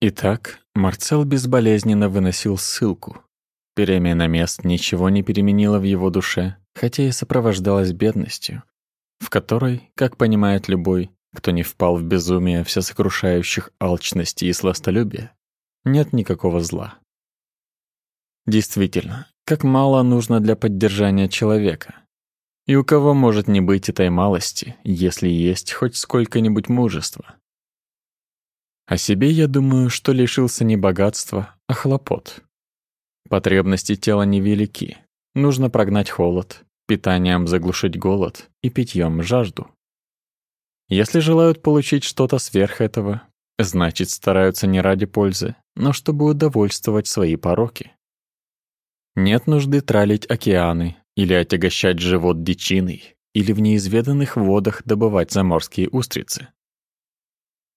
Итак, Марцел безболезненно выносил ссылку. Перемена мест ничего не переменила в его душе, хотя и сопровождалась бедностью, в которой, как понимает любой, кто не впал в безумие всесокрушающих алчности и сластолюбия, нет никакого зла. Действительно, как мало нужно для поддержания человека. И у кого может не быть этой малости, если есть хоть сколько-нибудь мужества? О себе я думаю, что лишился не богатства, а хлопот. Потребности тела невелики. Нужно прогнать холод, питанием заглушить голод и питьем жажду. Если желают получить что-то сверх этого, значит, стараются не ради пользы, но чтобы удовольствовать свои пороки. Нет нужды тралить океаны или отягощать живот дичиной, или в неизведанных водах добывать заморские устрицы.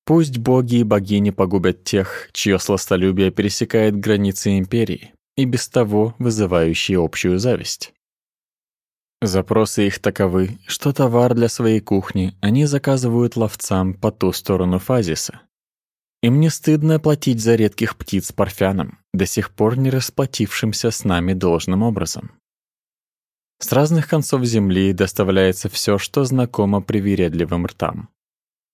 Пусть боги и богини погубят тех, чье сластолюбие пересекает границы империи и без того вызывающие общую зависть. Запросы их таковы, что товар для своей кухни они заказывают ловцам по ту сторону фазиса. Им не стыдно платить за редких птиц парфянам, до сих пор не расплатившимся с нами должным образом. С разных концов земли доставляется все, что знакомо привередливым ртам.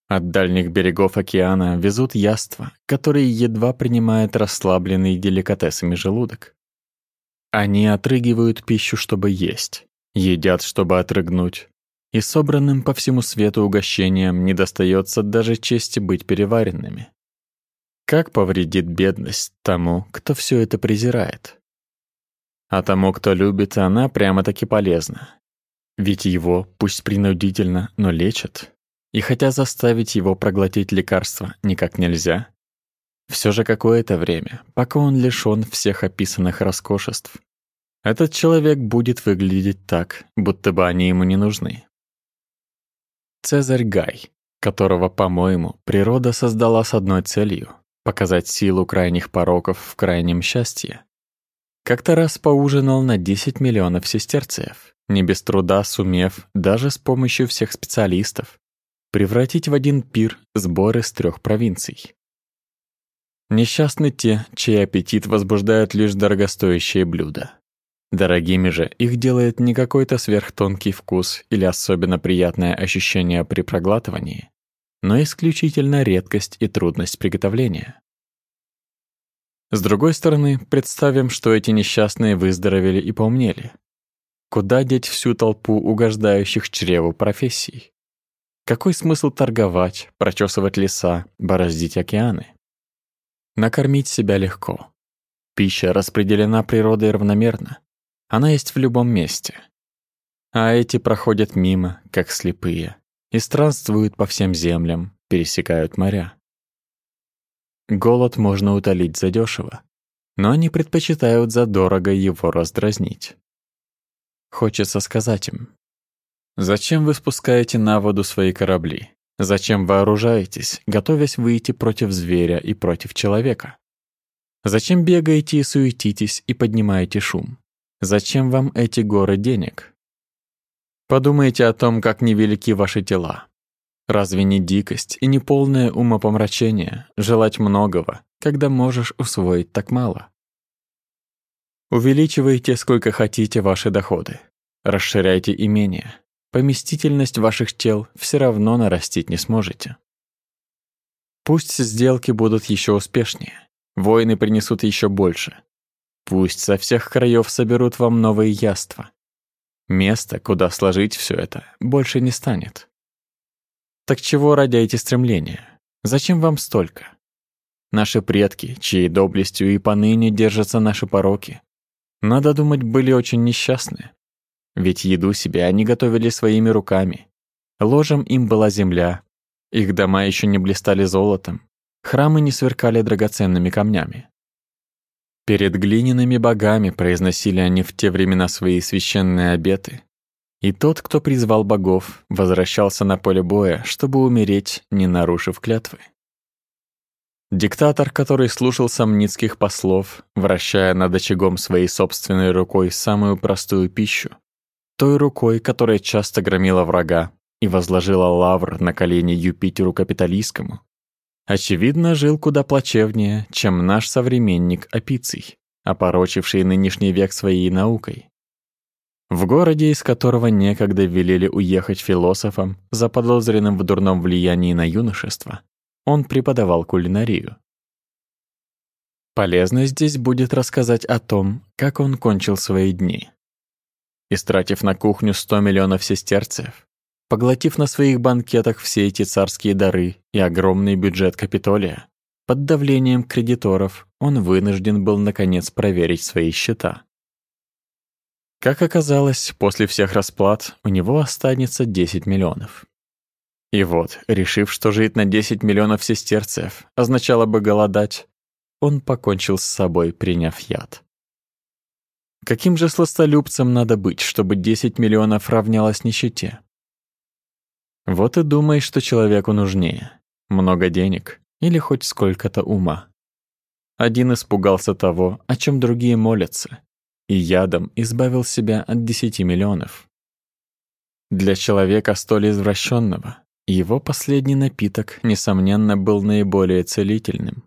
От дальних берегов океана везут яства, которые едва принимают расслабленный деликатесами желудок. Они отрыгивают пищу, чтобы есть, едят, чтобы отрыгнуть, и собранным по всему свету угощениям не достается даже чести быть переваренными. Как повредит бедность тому, кто все это презирает? А тому, кто любит, она прямо-таки полезна. Ведь его, пусть принудительно, но лечат. И хотя заставить его проглотить лекарство никак нельзя, все же какое-то время, пока он лишён всех описанных роскошеств, этот человек будет выглядеть так, будто бы они ему не нужны. Цезарь Гай, которого, по-моему, природа создала с одной целью — показать силу крайних пороков в крайнем счастье, как-то раз поужинал на 10 миллионов сестерцев, не без труда сумев, даже с помощью всех специалистов, превратить в один пир сборы с трех провинций. Несчастны те, чей аппетит возбуждают лишь дорогостоящие блюда. Дорогими же их делает не какой-то сверхтонкий вкус или особенно приятное ощущение при проглатывании, но исключительно редкость и трудность приготовления. С другой стороны, представим, что эти несчастные выздоровели и поумнели. Куда деть всю толпу угождающих чреву профессий? Какой смысл торговать, прочесывать леса, бороздить океаны? Накормить себя легко. Пища распределена природой равномерно. Она есть в любом месте. А эти проходят мимо, как слепые, и странствуют по всем землям, пересекают моря. Голод можно утолить задешево, но они предпочитают задорого его раздразнить. Хочется сказать им, Зачем вы спускаете на воду свои корабли? Зачем вооружаетесь, готовясь выйти против зверя и против человека? Зачем бегаете и суетитесь и поднимаете шум? Зачем вам эти горы денег? Подумайте о том, как невелики ваши тела. Разве не дикость и не полное умопомрачение желать многого, когда можешь усвоить так мало? Увеличивайте сколько хотите ваши доходы. Расширяйте имения поместительность ваших тел все равно нарастить не сможете. Пусть сделки будут еще успешнее, войны принесут еще больше. Пусть со всех краев соберут вам новые яства. Места, куда сложить все это, больше не станет. Так чего ради эти стремления? Зачем вам столько? Наши предки, чьей доблестью и поныне держатся наши пороки, надо думать, были очень несчастны. Ведь еду себе они готовили своими руками. Ложем им была земля. Их дома еще не блистали золотом. Храмы не сверкали драгоценными камнями. Перед глиняными богами произносили они в те времена свои священные обеты. И тот, кто призвал богов, возвращался на поле боя, чтобы умереть, не нарушив клятвы. Диктатор, который слушал сомницких послов, вращая над очагом своей собственной рукой самую простую пищу, той рукой, которая часто громила врага и возложила лавр на колени Юпитеру Капитолийскому, очевидно, жил куда плачевнее, чем наш современник Апиций, опорочивший нынешний век своей наукой. В городе, из которого некогда велели уехать философам, заподозренным в дурном влиянии на юношество, он преподавал кулинарию. Полезно здесь будет рассказать о том, как он кончил свои дни. Истратив на кухню 100 миллионов сестерцев, поглотив на своих банкетах все эти царские дары и огромный бюджет Капитолия, под давлением кредиторов он вынужден был наконец проверить свои счета. Как оказалось, после всех расплат у него останется 10 миллионов. И вот, решив, что жить на 10 миллионов сестерцев означало бы голодать, он покончил с собой, приняв яд. Каким же сластолюбцем надо быть, чтобы 10 миллионов равнялось нищете? Вот и думай, что человеку нужнее. Много денег или хоть сколько-то ума. Один испугался того, о чем другие молятся, и ядом избавил себя от десяти миллионов. Для человека столь извращенного его последний напиток, несомненно, был наиболее целительным.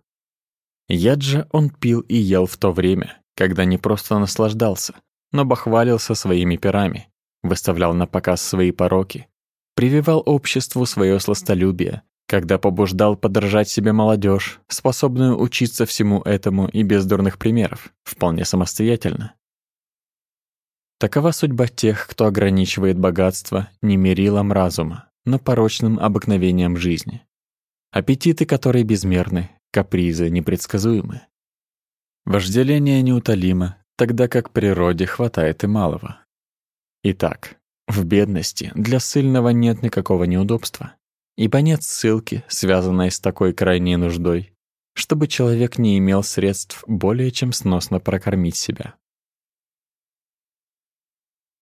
Яд же он пил и ел в то время, когда не просто наслаждался, но бахвалился своими перами, выставлял на показ свои пороки, прививал обществу свое сластолюбие, когда побуждал подражать себе молодежь, способную учиться всему этому и без дурных примеров, вполне самостоятельно. Такова судьба тех, кто ограничивает богатство не мерилом разума, но порочным обыкновением жизни. Аппетиты, которые безмерны, капризы непредсказуемы. Вожделение неутолимо, тогда как природе хватает и малого. Итак, в бедности для сильного нет никакого неудобства, ибо нет ссылки, связанной с такой крайней нуждой, чтобы человек не имел средств более чем сносно прокормить себя.